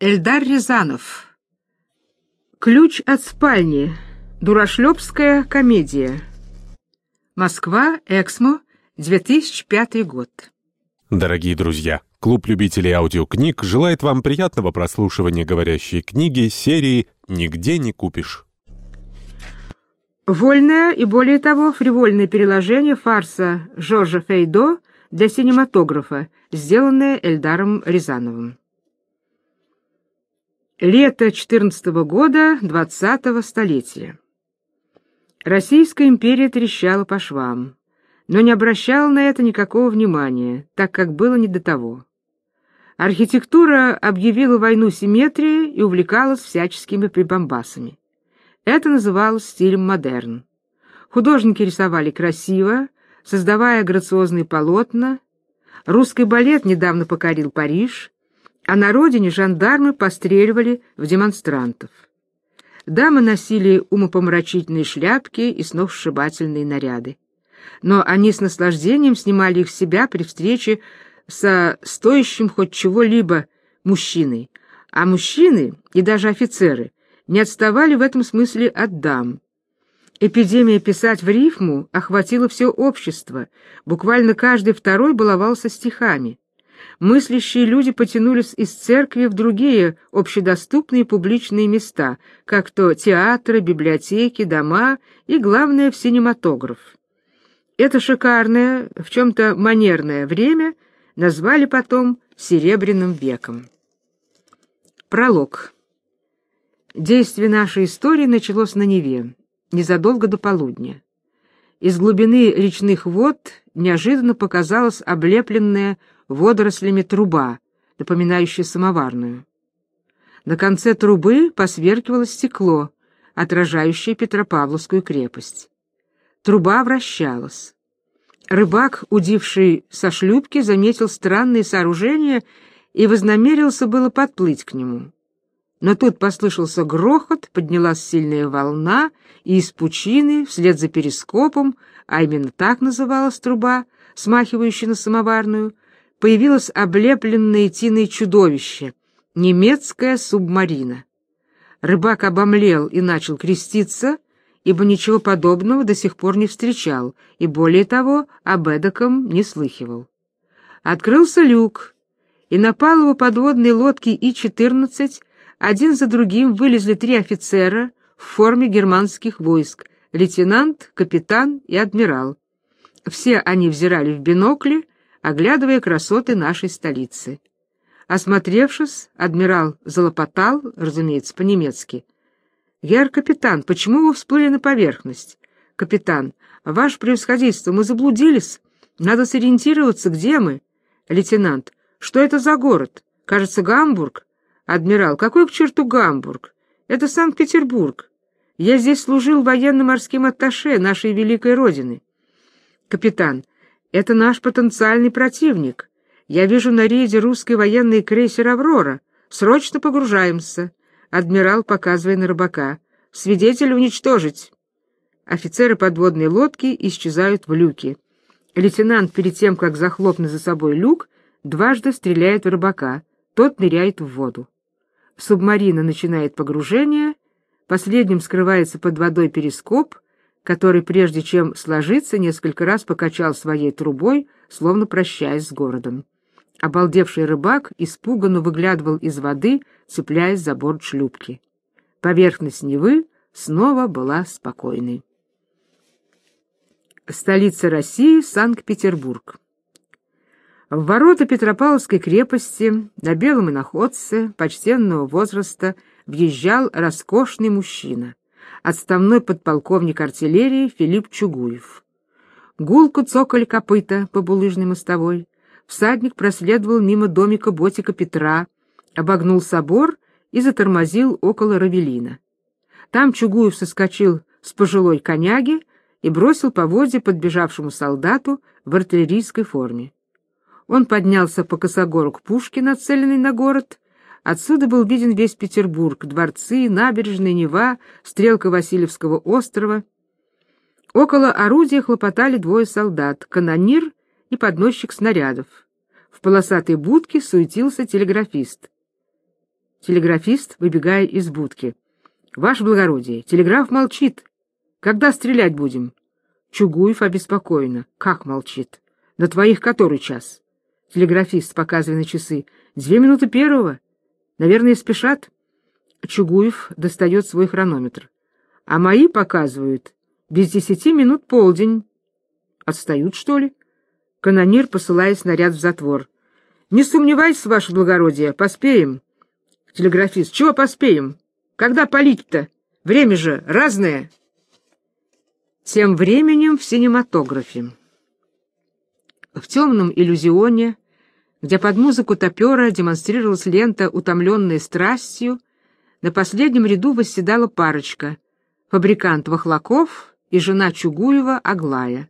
Эльдар Рязанов. Ключ от спальни. Дурашлепская комедия. Москва, Эксмо, 2005 год. Дорогие друзья, клуб любителей аудиокниг желает вам приятного прослушивания говорящей книги серии «Нигде не купишь». Вольное и, более того, фривольное переложение фарса Жоржа Фейдо для синематографа, сделанное Эльдаром Рязановым. Лето 14 -го года 20-го столетия. Российская империя трещала по швам, но не обращала на это никакого внимания, так как было не до того. Архитектура объявила войну симметрии и увлекалась всяческими прибамбасами. Это называлось стилем модерн. Художники рисовали красиво, создавая грациозные полотна. Русский балет недавно покорил Париж, а на родине жандармы постреливали в демонстрантов. Дамы носили умопомрачительные шляпки и сногсшибательные наряды. Но они с наслаждением снимали их с себя при встрече со стоящим хоть чего-либо мужчиной, а мужчины и даже офицеры не отставали в этом смысле от дам. Эпидемия писать в рифму охватила все общество, буквально каждый второй баловался стихами мыслящие люди потянулись из церкви в другие общедоступные публичные места, как то театры, библиотеки, дома и, главное, в синематограф. Это шикарное, в чем-то манерное время назвали потом «Серебряным веком». Пролог. Действие нашей истории началось на Неве, незадолго до полудня. Из глубины речных вод неожиданно показалась облепленная водорослями труба, напоминающая самоварную. На конце трубы посверкивало стекло, отражающее Петропавловскую крепость. Труба вращалась. Рыбак, удивший со шлюпки, заметил странные сооружения и вознамерился было подплыть к нему. Но тут послышался грохот, поднялась сильная волна, и из пучины, вслед за перископом, а именно так называлась труба, смахивающая на самоварную, появилось облепленное тиной чудовище — немецкая субмарина. Рыбак обомлел и начал креститься, ибо ничего подобного до сих пор не встречал и, более того, об эдаком не слыхивал. Открылся люк, и на палубу подводной лодки И-14 один за другим вылезли три офицера в форме германских войск — лейтенант, капитан и адмирал. Все они взирали в бинокли, оглядывая красоты нашей столицы. Осмотревшись, адмирал залопотал, разумеется, по-немецки. «Герр капитан, почему вы всплыли на поверхность?» «Капитан, ваше превосходительство, мы заблудились. Надо сориентироваться, где мы?» «Лейтенант, что это за город? Кажется, Гамбург». «Адмирал, какой к черту Гамбург? Это Санкт-Петербург. Я здесь служил военно-морским атташе нашей великой Родины». «Капитан, это наш потенциальный противник. Я вижу на рейде русский военный крейсер «Аврора». Срочно погружаемся. Адмирал, показывая на рыбака. Свидетель уничтожить. Офицеры подводной лодки исчезают в люке. Лейтенант, перед тем, как захлопнуть за собой люк, дважды стреляет в рыбака. Тот ныряет в воду. Субмарина начинает погружение. Последним скрывается под водой перископ — который, прежде чем сложиться, несколько раз покачал своей трубой, словно прощаясь с городом. Обалдевший рыбак испуганно выглядывал из воды, цепляясь за борт шлюпки. Поверхность Невы снова была спокойной. Столица России — Санкт-Петербург. В ворота Петропавловской крепости на белом иноходце почтенного возраста въезжал роскошный мужчина отставной подполковник артиллерии Филипп Чугуев. Гулко цокали копыта по булыжной мостовой. Всадник проследовал мимо домика ботика Петра, обогнул собор и затормозил около Равелина. Там Чугуев соскочил с пожилой коняги и бросил поводья подбежавшему солдату в артиллерийской форме. Он поднялся по косогору к пушке, нацеленной на город, Отсюда был виден весь Петербург, дворцы, набережная Нева, стрелка Васильевского острова. Около орудия хлопотали двое солдат, канонир и подносчик снарядов. В полосатой будке суетился телеграфист. Телеграфист, выбегая из будки. Ваше благородие, телеграф молчит. Когда стрелять будем? Чугуев обеспокоенно. Как молчит? На твоих который час? Телеграфист, показывая на часы. Две минуты первого. Наверное, спешат. Чугуев достает свой хронометр. А мои показывают без десяти минут полдень. Отстают, что ли? Канонир, посылая снаряд в затвор. Не сомневайтесь, ваше благородие, поспеем. Телеграфист. Чего поспеем? Когда палить-то? Время же разное. Тем временем в синематографе. В темном иллюзионе, где под музыку топера демонстрировалась лента «Утомленная страстью», на последнем ряду восседала парочка — фабрикант Вахлаков и жена Чугуева Аглая.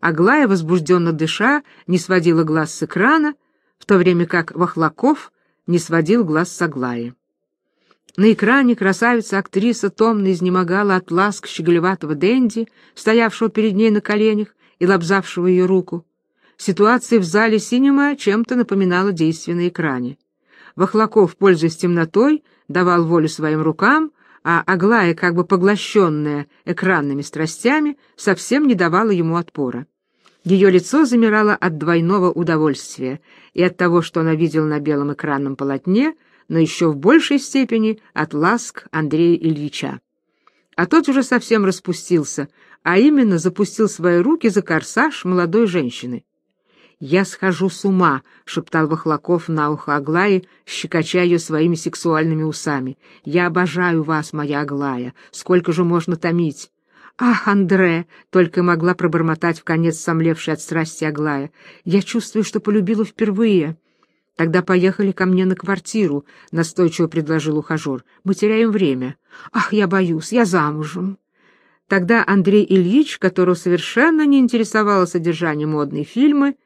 Аглая, возбужденно дыша, не сводила глаз с экрана, в то время как Вахлаков не сводил глаз с Аглаи. На экране красавица-актриса томно изнемогала от ласк щеголеватого Дэнди, стоявшего перед ней на коленях и лобзавшего ее руку. Ситуация в зале синема чем-то напоминала действие на экране. Вахлаков, пользуясь темнотой, давал волю своим рукам, а Аглая, как бы поглощенная экранными страстями, совсем не давала ему отпора. Ее лицо замирало от двойного удовольствия и от того, что она видела на белом экранном полотне, но еще в большей степени от ласк Андрея Ильича. А тот уже совсем распустился, а именно запустил свои руки за корсаж молодой женщины. «Я схожу с ума», — шептал Вахлаков на ухо Аглае, щекоча ее своими сексуальными усами. «Я обожаю вас, моя Аглая. Сколько же можно томить? «Ах, Андре!» — только могла пробормотать в конец сомлевшая от страсти Аглая. «Я чувствую, что полюбила впервые». «Тогда поехали ко мне на квартиру», — настойчиво предложил ухажер. «Мы теряем время». «Ах, я боюсь, я замужем». Тогда Андрей Ильич, которого совершенно не интересовало содержание модной фильмы,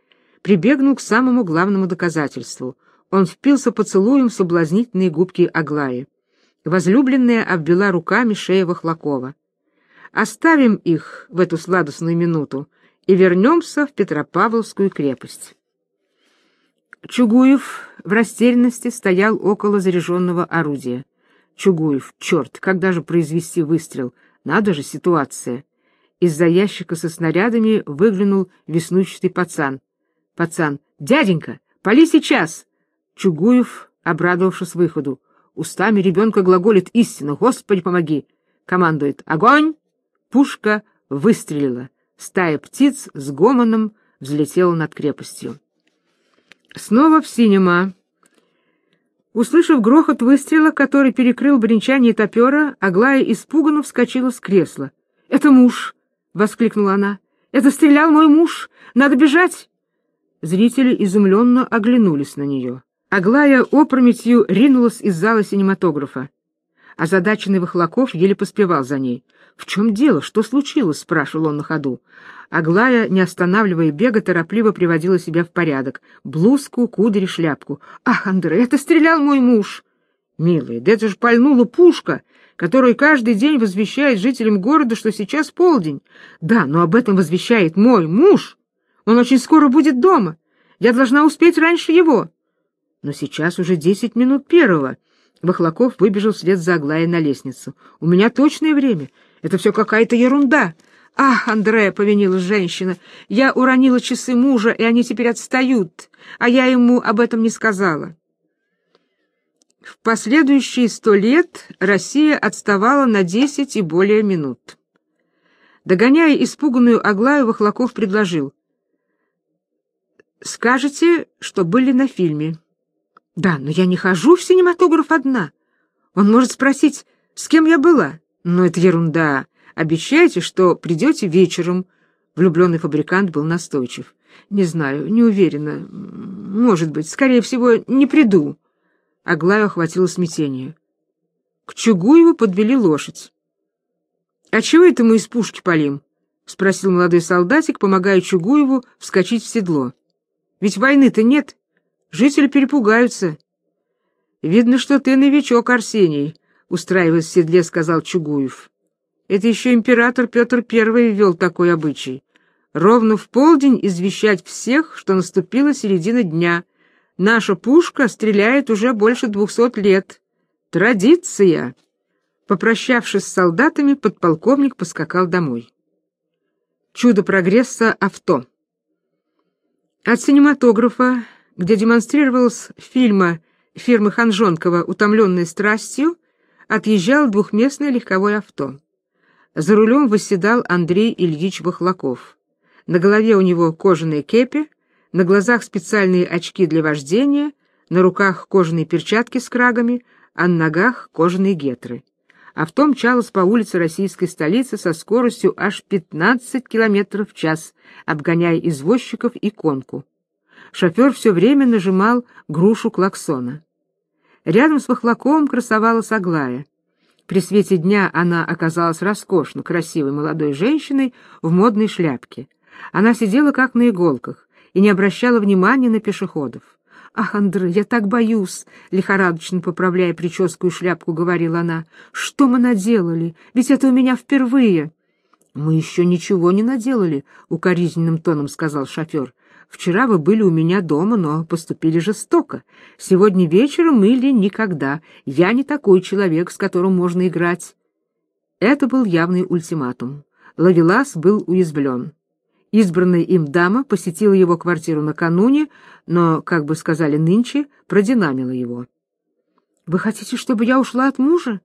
прибегнул к самому главному доказательству. Он впился поцелуем в соблазнительные губки Аглаи. Возлюбленная обвела руками шею Вахлакова. Оставим их в эту сладостную минуту и вернемся в Петропавловскую крепость. Чугуев в растерянности стоял около заряженного орудия. Чугуев, черт, когда же произвести выстрел? Надо же, ситуация. Из-за ящика со снарядами выглянул веснущатый пацан. Пацан, дяденька, пали сейчас! Чугуев, обрадовавшись выходу, устами ребенка глаголит истину, Господи, помоги! Командует «Огонь!» Пушка выстрелила. Стая птиц с гомоном взлетела над крепостью. Снова в синема. Услышав грохот выстрела, который перекрыл бренчание топера, Аглая испуганно вскочила с кресла. «Это муж!» — воскликнула она. «Это стрелял мой муж! Надо бежать!» Зрители изумленно оглянулись на нее. Аглая опрометью ринулась из зала синематографа. Озадаченный Вахлаков еле поспевал за ней. «В чем дело? Что случилось?» — спрашивал он на ходу. Аглая, не останавливая бега, торопливо приводила себя в порядок. Блузку, кудри, шляпку. «Ах, Андрей, это стрелял мой муж!» «Милый, да это же пальнула пушка, которая каждый день возвещает жителям города, что сейчас полдень. Да, но об этом возвещает мой муж. Он очень скоро будет дома. Я должна успеть раньше его». Но сейчас уже десять минут первого. Бахлаков выбежал вслед за Аглаей на лестницу. «У меня точное время. Это все какая-то ерунда. Ах, Андрея, повинилась женщина, я уронила часы мужа, и они теперь отстают, а я ему об этом не сказала. В последующие сто лет Россия отставала на десять и более минут. Догоняя испуганную Аглаю, Вахлаков предложил. «Скажете, что были на фильме». «Да, но я не хожу в синематограф одна. Он может спросить, с кем я была». «Но это ерунда. Обещайте, что придете вечером». Влюбленный фабрикант был настойчив. «Не знаю, не уверена. Может быть, скорее всего, не приду». Аглаю охватило смятение. К Чугуеву подвели лошадь. «А чего это мы из пушки палим?» — спросил молодой солдатик, помогая Чугуеву вскочить в седло. «Ведь войны-то нет. Жители перепугаются». «Видно, что ты новичок, Арсений», устраиваясь в седле, сказал Чугуев. Это еще император Петр I ввел такой обычай. Ровно в полдень извещать всех, что наступила середина дня. Наша пушка стреляет уже больше двухсот лет. Традиция!» Попрощавшись с солдатами, подполковник поскакал домой. Чудо прогресса авто. От синематографа, где демонстрировалась фильма фирмы Ханжонкова «Утомленная страстью», отъезжал двухместное легковое авто. За рулем восседал Андрей Ильич Бахлаков. На голове у него кожаные кепи, на глазах специальные очки для вождения, на руках кожаные перчатки с крагами, а на ногах кожаные гетры. Авто мчалось по улице российской столицы со скоростью аж 15 км в час, обгоняя извозчиков и конку. Шофер все время нажимал грушу клаксона. Рядом с Вахлаковым красовалась Аглая. При свете дня она оказалась роскошно красивой молодой женщиной в модной шляпке. Она сидела как на иголках и не обращала внимания на пешеходов. «Ах, Андрей, я так боюсь!» — лихорадочно поправляя прическу и шляпку, говорила она. «Что мы наделали? Ведь это у меня впервые!» «Мы еще ничего не наделали», — укоризненным тоном сказал шофер. «Вчера вы были у меня дома, но поступили жестоко. Сегодня вечером или никогда. Я не такой человек, с которым можно играть». Это был явный ультиматум. Лавелас был уязвлен. Избранная им дама посетила его квартиру накануне, но, как бы сказали нынче, продинамила его. «Вы хотите, чтобы я ушла от мужа?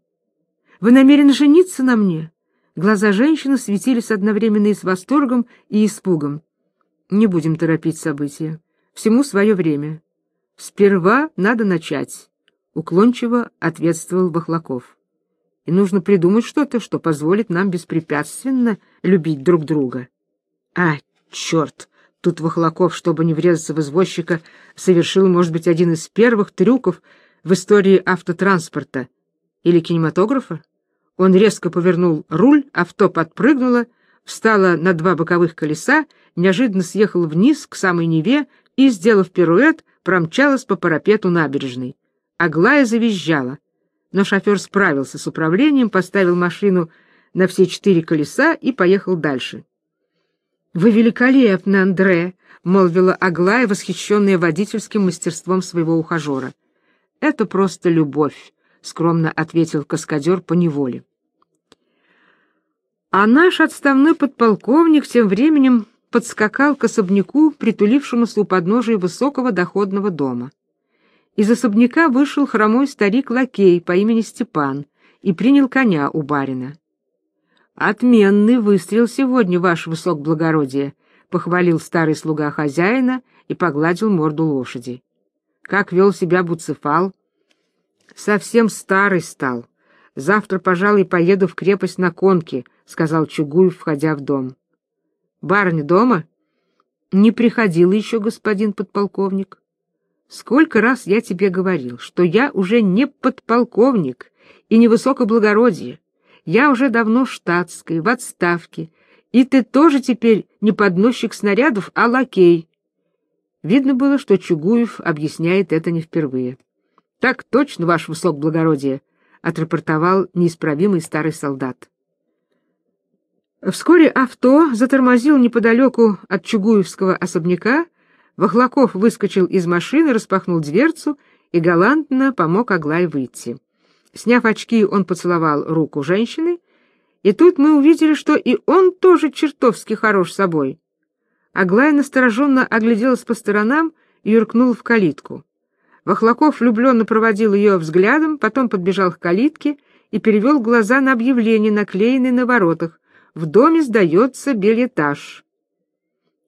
Вы намерены жениться на мне?» Глаза женщины светились одновременно и с восторгом, и испугом. «Не будем торопить события. Всему свое время. Сперва надо начать», — уклончиво ответствовал Бахлаков. «И нужно придумать что-то, что позволит нам беспрепятственно любить друг друга». А, черт! Тут Вахлаков, чтобы не врезаться в извозчика, совершил, может быть, один из первых трюков в истории автотранспорта или кинематографа. Он резко повернул руль, авто подпрыгнуло, встало на два боковых колеса, неожиданно съехало вниз к самой Неве и, сделав пируэт, промчалась по парапету набережной. Аглая завизжала, но шофер справился с управлением, поставил машину на все четыре колеса и поехал дальше. «Вы великолепны, Андре!» — молвила Аглая, восхищенная водительским мастерством своего ухажера. «Это просто любовь», — скромно ответил каскадер по неволе. А наш отставной подполковник тем временем подскакал к особняку, притулившемуся у подножия высокого доходного дома. Из особняка вышел хромой старик-лакей по имени Степан и принял коня у барина. «Отменный выстрел сегодня, ваше высокоблагородие», — похвалил старый слуга хозяина и погладил морду лошади. «Как вел себя Буцефал?» «Совсем старый стал. Завтра, пожалуй, поеду в крепость на конке», — сказал Чугуев, входя в дом. «Барыня дома?» «Не приходил еще господин подполковник». «Сколько раз я тебе говорил, что я уже не подполковник и не высокоблагородие. Я уже давно штатской, в отставке, и ты тоже теперь не подносчик снарядов, а лакей. Видно было, что Чугуев объясняет это не впервые. — Так точно, ваше высокоблагородие, — отрапортовал неисправимый старый солдат. Вскоре авто затормозил неподалеку от Чугуевского особняка, Вахлаков выскочил из машины, распахнул дверцу и галантно помог Аглае выйти. Сняв очки, он поцеловал руку женщины, и тут мы увидели, что и он тоже чертовски хорош собой. Аглая настороженно огляделась по сторонам и юркнула в калитку. Вахлаков влюбленно проводил ее взглядом, потом подбежал к калитке и перевел глаза на объявление, наклеенное на воротах. «В доме сдается бельэтаж».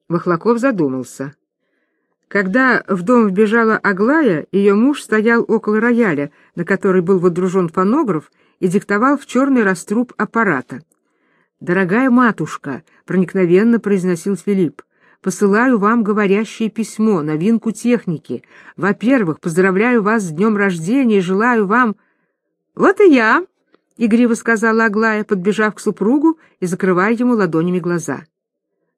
Вахлаков задумался. Когда в дом вбежала Аглая, ее муж стоял около рояля, на который был водружен фонограф, и диктовал в черный раструб аппарата. «Дорогая матушка», — проникновенно произносил Филипп, — «посылаю вам говорящее письмо, новинку техники. Во-первых, поздравляю вас с днем рождения и желаю вам...» «Вот и я», — игриво сказала Аглая, подбежав к супругу и закрывая ему ладонями глаза.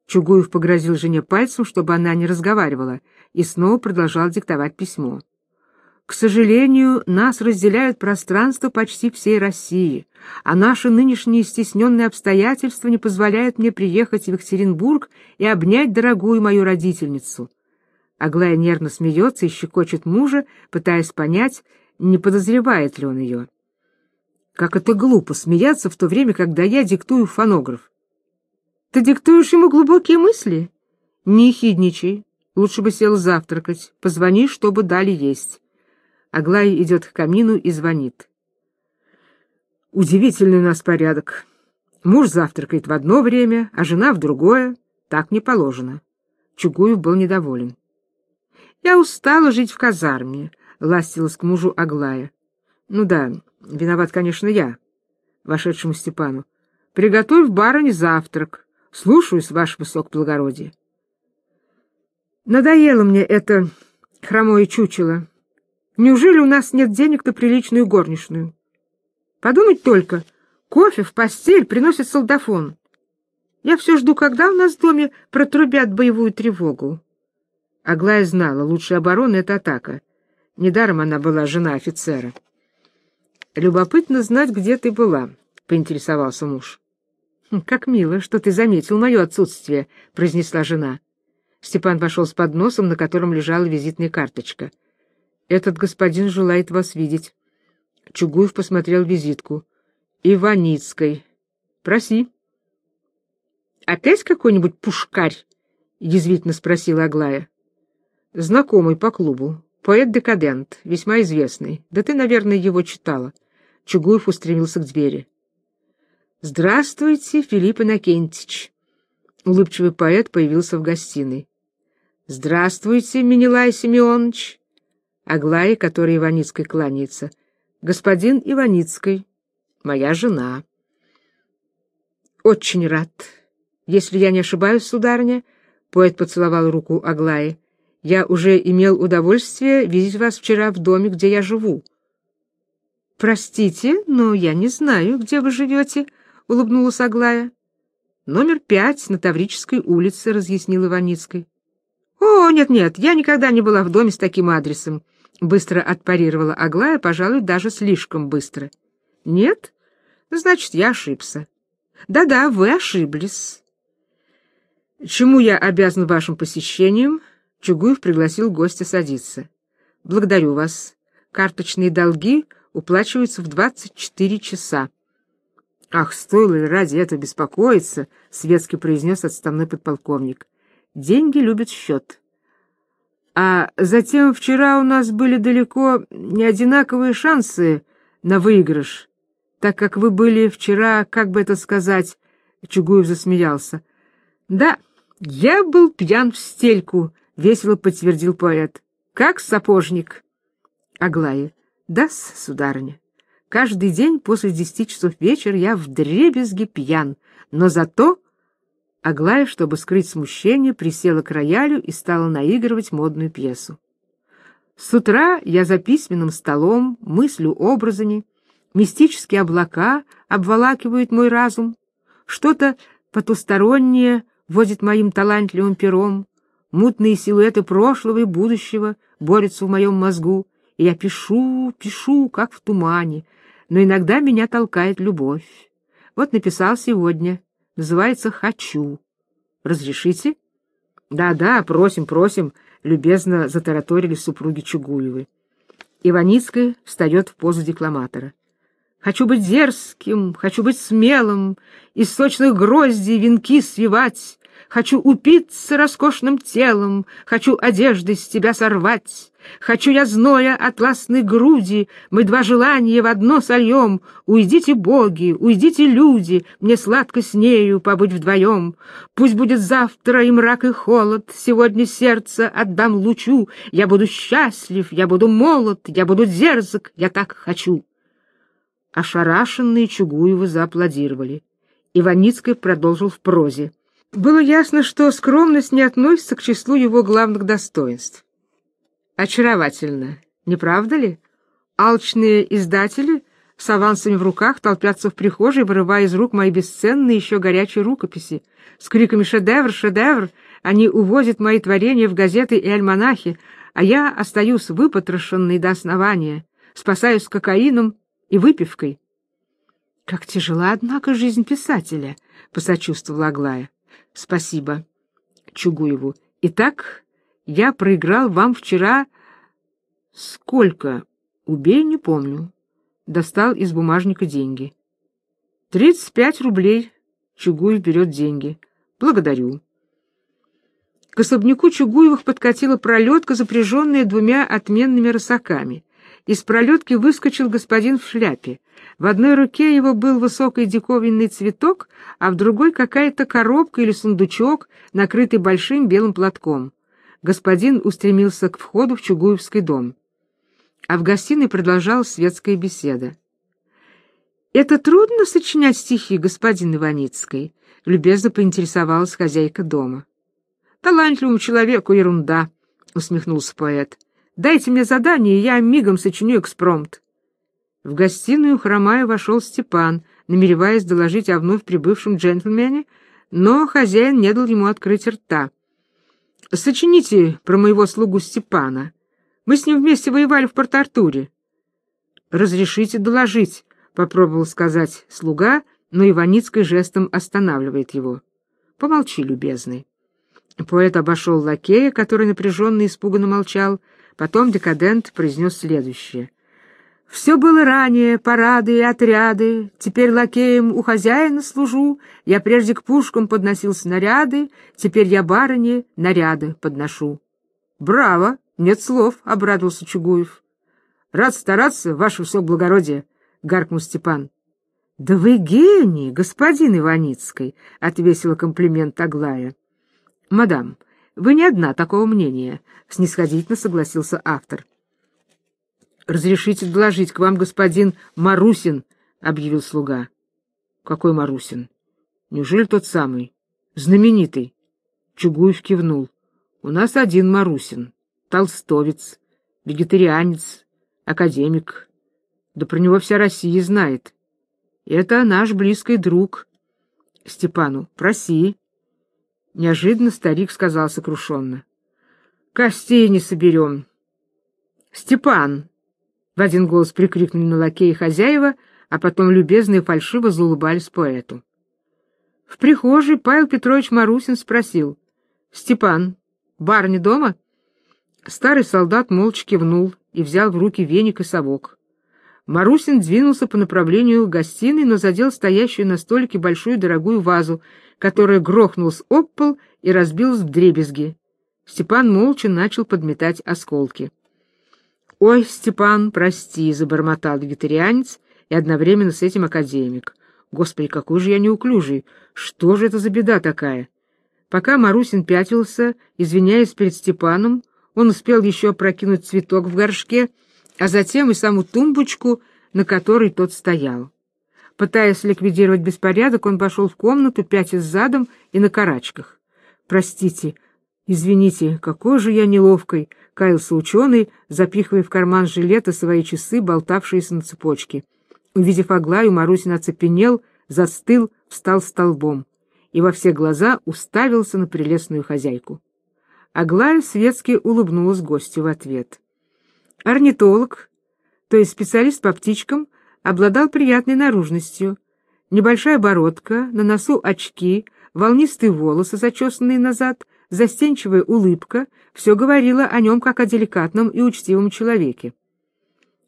Чугуев погрозил жене пальцем, чтобы она не разговаривала, и снова продолжал диктовать письмо. К сожалению, нас разделяют пространство почти всей России, а наши нынешние стесненные обстоятельства не позволяют мне приехать в Екатеринбург и обнять дорогую мою родительницу. Аглая нервно смеется и щекочет мужа, пытаясь понять, не подозревает ли он ее. Как это глупо смеяться в то время, когда я диктую фонограф. Ты диктуешь ему глубокие мысли? Не хидничай. Лучше бы сел завтракать. Позвони, чтобы дали есть. Аглая идет к камину и звонит. Удивительный у нас порядок. Муж завтракает в одно время, а жена в другое. Так не положено. Чугуев был недоволен. Я устала жить в казарме, ластилась к мужу Аглая. Ну да, виноват, конечно, я, вошедшему Степану. Приготовь барыне завтрак. Слушаюсь, ваше высокоблагородие. Надоело мне это хромое чучело. Неужели у нас нет денег на приличную горничную? Подумать только, кофе в постель приносит солдафон. Я все жду, когда у нас в доме протрубят боевую тревогу. Аглая знала, лучшая оборона — это атака. Недаром она была жена офицера. «Любопытно знать, где ты была», — поинтересовался муж. «Хм, «Как мило, что ты заметил мое отсутствие», — произнесла жена. Степан пошел с подносом, на котором лежала визитная карточка. «Этот господин желает вас видеть». Чугуев посмотрел визитку. «Иваницкой. Проси». «Опять какой-нибудь пушкарь?» — язвительно спросила Аглая. «Знакомый по клубу. Поэт-декадент, весьма известный. Да ты, наверное, его читала». Чугуев устремился к двери. «Здравствуйте, Филипп Иннокентич!» Улыбчивый поэт появился в гостиной. «Здравствуйте, Менелай Семенович!» Аглая, которой Иваницкой кланяется. «Господин Иваницкой, моя жена». «Очень рад. Если я не ошибаюсь, сударыня, — поэт поцеловал руку Аглаи, — я уже имел удовольствие видеть вас вчера в доме, где я живу. «Простите, но я не знаю, где вы живете», — улыбнулась Аглая. «Номер пять на Таврической улице», — разъяснила Иваницкой. «О, нет-нет, я никогда не была в доме с таким адресом», — быстро отпарировала Аглая, пожалуй, даже слишком быстро. «Нет? Значит, я ошибся». «Да-да, вы ошиблись». «Чему я обязан вашим посещением?» Чугуев пригласил гостя садиться. «Благодарю вас. Карточные долги уплачиваются в 24 часа. «Ах, стоило ли ради этого беспокоиться?» — светски произнес отставной подполковник. «Деньги любят счет». А затем вчера у нас были далеко не одинаковые шансы на выигрыш, так как вы были вчера, как бы это сказать, Чугуев засмеялся. Да, я был пьян в стельку, весело подтвердил поэт. Как сапожник. Аглая. Да, сударыня. Каждый день после десяти часов вечера я вдребезги пьян, но зато... Аглая, чтобы скрыть смущение, присела к роялю и стала наигрывать модную пьесу. С утра я за письменным столом мыслю образами, мистические облака обволакивают мой разум, что-то потустороннее водит моим талантливым пером, мутные силуэты прошлого и будущего борются в моем мозгу, и я пишу, пишу, как в тумане, но иногда меня толкает любовь. Вот написал сегодня, называется «Хочу». Разрешите? Да-да, просим, просим, любезно затараторили супруги Чугуевы. Иваницкая встает в позу декламатора. Хочу быть дерзким, хочу быть смелым, из сочных гроздей венки свивать, Хочу упиться роскошным телом, хочу одежды с тебя сорвать. Хочу я зноя атласной груди, мы два желания в одно сольем. Уйдите, боги, уйдите, люди, мне сладко с нею побыть вдвоем. Пусть будет завтра и мрак, и холод, сегодня сердце отдам лучу. Я буду счастлив, я буду молод, я буду дерзок, я так хочу. Ошарашенные Чугуевы зааплодировали. Иваницкий продолжил в прозе. Было ясно, что скромность не относится к числу его главных достоинств. Очаровательно, не правда ли? Алчные издатели с авансами в руках толпятся в прихожей, вырывая из рук мои бесценные еще горячие рукописи. С криками «Шедевр! Шедевр!» они увозят мои творения в газеты и альманахи, а я остаюсь выпотрошенной до основания, спасаюсь кокаином и выпивкой. «Как тяжела, однако, жизнь писателя», — посочувствовала Аглая. Спасибо Чугуеву. Итак, я проиграл вам вчера сколько? Убей, не помню. достал из бумажника деньги. «Тридцать пять рублей». Чугуев берет деньги. «Благодарю». К особняку Чугуевых подкатила пролетка, запряженная двумя отменными рысаками. Из пролетки выскочил господин в шляпе. В одной руке его был высокий диковинный цветок, а в другой какая-то коробка или сундучок, накрытый большим белым платком. Господин устремился к входу в Чугуевский дом. А в гостиной продолжалась светская беседа. «Это трудно сочинять стихи, господин Иваницкой?» — любезно поинтересовалась хозяйка дома. «Талантливому человеку ерунда», — усмехнулся поэт. «Дайте мне задание, и я мигом сочиню экспромт». В гостиную хромая вошел Степан, намереваясь доложить о вновь прибывшем джентльмене, но хозяин не дал ему открыть рта. «Сочините про моего слугу Степана. Мы с ним вместе воевали в Порт-Артуре». «Разрешите доложить», — попробовал сказать слуга, но Иваницкий жестом останавливает его. «Помолчи, любезный». Поэт обошел лакея, который напряженно и испуганно молчал. Потом декадент произнес следующее. «Все было ранее, парады и отряды. Теперь лакеем у хозяина служу. Я прежде к пушкам подносил снаряды. Теперь я барыне наряды подношу». «Браво! Нет слов!» — обрадовался Чугуев. «Рад стараться, ваше высокоблагородие!» — гаркнул Степан. «Да вы гений, господин Иваницкий!» — отвесила комплимент Аглая. «Мадам, вы не одна такого мнения», — снисходительно согласился автор. «Разрешите доложить к вам господин Марусин», — объявил слуга. «Какой Марусин? Неужели тот самый? Знаменитый?» Чугуев кивнул. «У нас один Марусин. Толстовец, вегетарианец, академик. Да про него вся Россия знает. Это наш близкий друг. Степану, проси». Неожиданно старик сказал сокрушенно. «Костей не соберем». «Степан!» — в один голос прикрикнули на лакея хозяева, а потом любезно и фальшиво заулыбались поэту. В прихожей Павел Петрович Марусин спросил. «Степан, барни дома?» Старый солдат молча кивнул и взял в руки веник и совок. Марусин двинулся по направлению гостиной, но задел стоящую на столике большую дорогую вазу, которая грохнулась об пол и разбилась в дребезги. Степан молча начал подметать осколки. «Ой, Степан, прости», — забормотал вегетарианец и одновременно с этим академик. «Господи, какой же я неуклюжий! Что же это за беда такая?» Пока Марусин пятился, извиняясь перед Степаном, он успел еще опрокинуть цветок в горшке, а затем и саму тумбочку, на которой тот стоял. Пытаясь ликвидировать беспорядок, он пошел в комнату, пятясь задом и на карачках. «Простите, извините, какой же я неловкой!» — каялся ученый, запихивая в карман жилета свои часы, болтавшиеся на цепочке. Увидев Аглаю, Марусин оцепенел, застыл, встал столбом и во все глаза уставился на прелестную хозяйку. Аглая светски улыбнулась гостю в ответ. Орнитолог, то есть специалист по птичкам, обладал приятной наружностью. Небольшая бородка, на носу очки, волнистые волосы, зачесанные назад, застенчивая улыбка — все говорило о нем как о деликатном и учтивом человеке.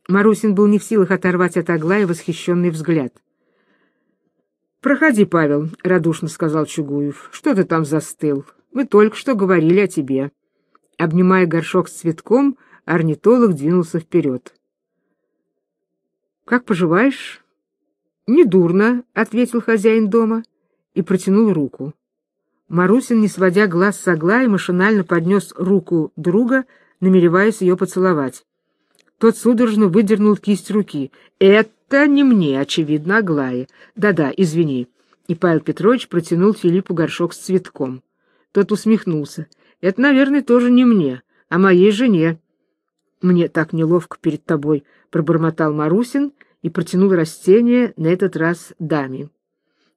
Марусин был не в силах оторвать от Аглая восхищенный взгляд. «Проходи, Павел», — радушно сказал Чугуев. «Что ты там застыл? Мы только что говорили о тебе». Обнимая горшок с цветком, орнитолог двинулся вперед. «Как поживаешь?» «Недурно», — ответил хозяин дома и протянул руку. Марусин, не сводя глаз с Аглаи, машинально поднес руку друга, намереваясь ее поцеловать. Тот судорожно выдернул кисть руки. «Это не мне, очевидно, Аглая. Да-да, извини». И Павел Петрович протянул Филиппу горшок с цветком. Тот усмехнулся. «Это, наверное, тоже не мне, а моей жене». «Мне так неловко перед тобой», — пробормотал Марусин и протянул растение, на этот раз даме.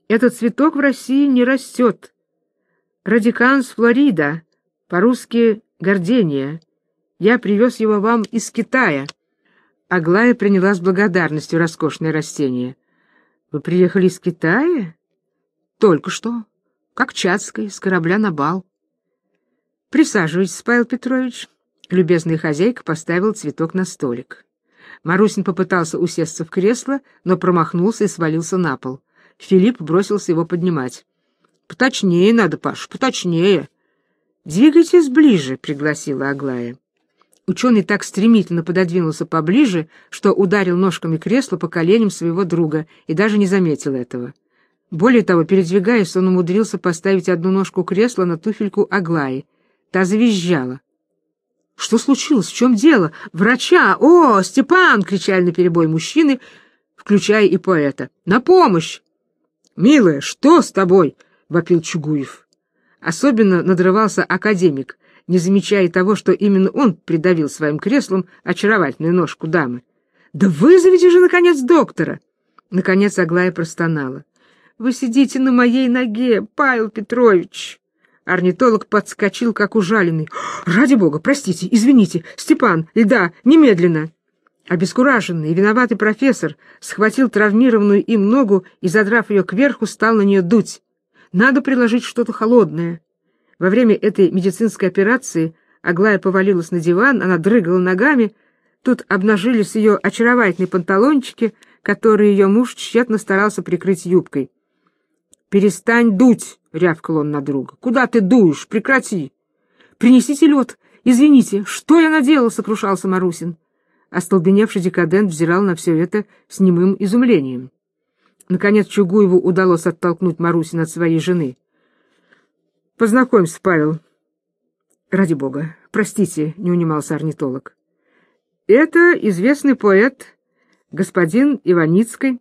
«Этот цветок в России не растет. Радиканс Флорида, по-русски гордения. Я привез его вам из Китая». Аглая приняла с благодарностью роскошное растение. «Вы приехали из Китая?» «Только что. Как Чацкой, с корабля на бал». «Присаживайтесь, Павел Петрович». Любезная хозяйка поставила цветок на столик. Марусин попытался усесться в кресло, но промахнулся и свалился на пол. Филипп бросился его поднимать. «Поточнее надо, Паш, поточнее!» «Двигайтесь ближе», — пригласила Аглая. Ученый так стремительно пододвинулся поближе, что ударил ножками кресла по коленям своего друга и даже не заметил этого. Более того, передвигаясь, он умудрился поставить одну ножку кресла на туфельку Аглаи. Та завизжала. «Что случилось? В чем дело? Врача! О, Степан!» — кричали наперебой мужчины, включая и поэта. «На помощь!» «Милая, что с тобой?» — вопил Чугуев. Особенно надрывался академик, не замечая того, что именно он придавил своим креслом очаровательную ножку дамы. «Да вызовите же, наконец, доктора!» Наконец Аглая простонала. «Вы сидите на моей ноге, Павел Петрович!» Орнитолог подскочил, как ужаленный. «Ради бога, простите, извините, Степан, льда, немедленно!» Обескураженный и виноватый профессор схватил травмированную им ногу и, задрав ее кверху, стал на нее дуть. «Надо приложить что-то холодное». Во время этой медицинской операции Аглая повалилась на диван, она дрыгала ногами. Тут обнажились ее очаровательные панталончики, которые ее муж тщетно старался прикрыть юбкой. «Перестань дуть!» — рявкал он на друга. «Куда ты дуешь? Прекрати!» «Принесите лед! Извините, что я наделал?» — сокрушался Марусин. Остолбеневший декадент взирал на все это с немым изумлением. Наконец Чугуеву удалось оттолкнуть Марусина от своей жены. «Познакомься, Павел». «Ради бога, простите», — не унимался орнитолог. «Это известный поэт, господин Иваницкий,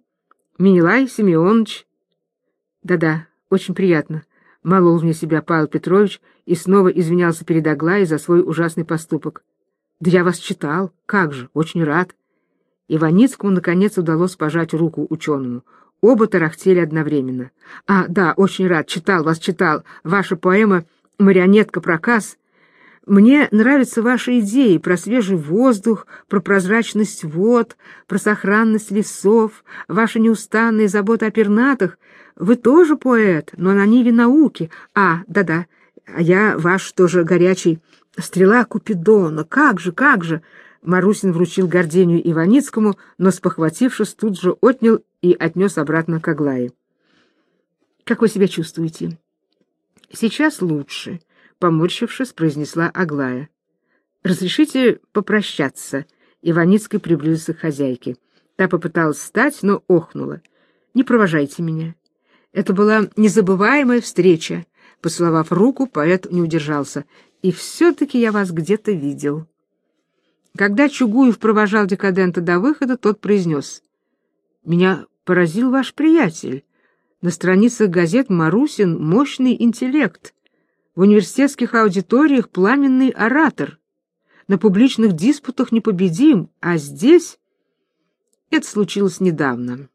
Минилай Семенович». «Да-да, очень приятно», — молол вне себя Павел Петрович и снова извинялся перед Аглаей за свой ужасный поступок. Да я вас читал. Как же, очень рад. Иваницкому, наконец, удалось пожать руку ученому. Оба тарахтели одновременно. «А, да, очень рад, читал вас, читал. Ваша поэма «Марионетка-проказ». Мне нравятся ваши идеи про свежий воздух, про прозрачность вод, про сохранность лесов, ваша неустанная забота о пернатых. Вы тоже поэт, но на ниве науки. А, да-да, а я ваш тоже горячий Стрела Купидона! Как же, как же!» Марусин вручил Гордению Иваницкому, но, спохватившись, тут же отнял и отнес обратно к Аглае. «Как вы себя чувствуете?» «Сейчас лучше», — поморщившись, произнесла Аглая. «Разрешите попрощаться?» Иваницкий приблизился к хозяйке. Та попыталась встать, но охнула. «Не провожайте меня». Это была незабываемая встреча. Поцеловав руку, поэт не удержался и все-таки я вас где-то видел. Когда Чугуев провожал декадента до выхода, тот произнес. «Меня поразил ваш приятель. На страницах газет Марусин мощный интеллект. В университетских аудиториях пламенный оратор. На публичных диспутах непобедим, а здесь...» Это случилось недавно.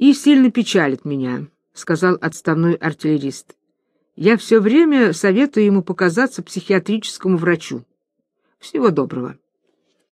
«И сильно печалит меня», — сказал отставной артиллерист. Я все время советую ему показаться психиатрическому врачу. Всего доброго.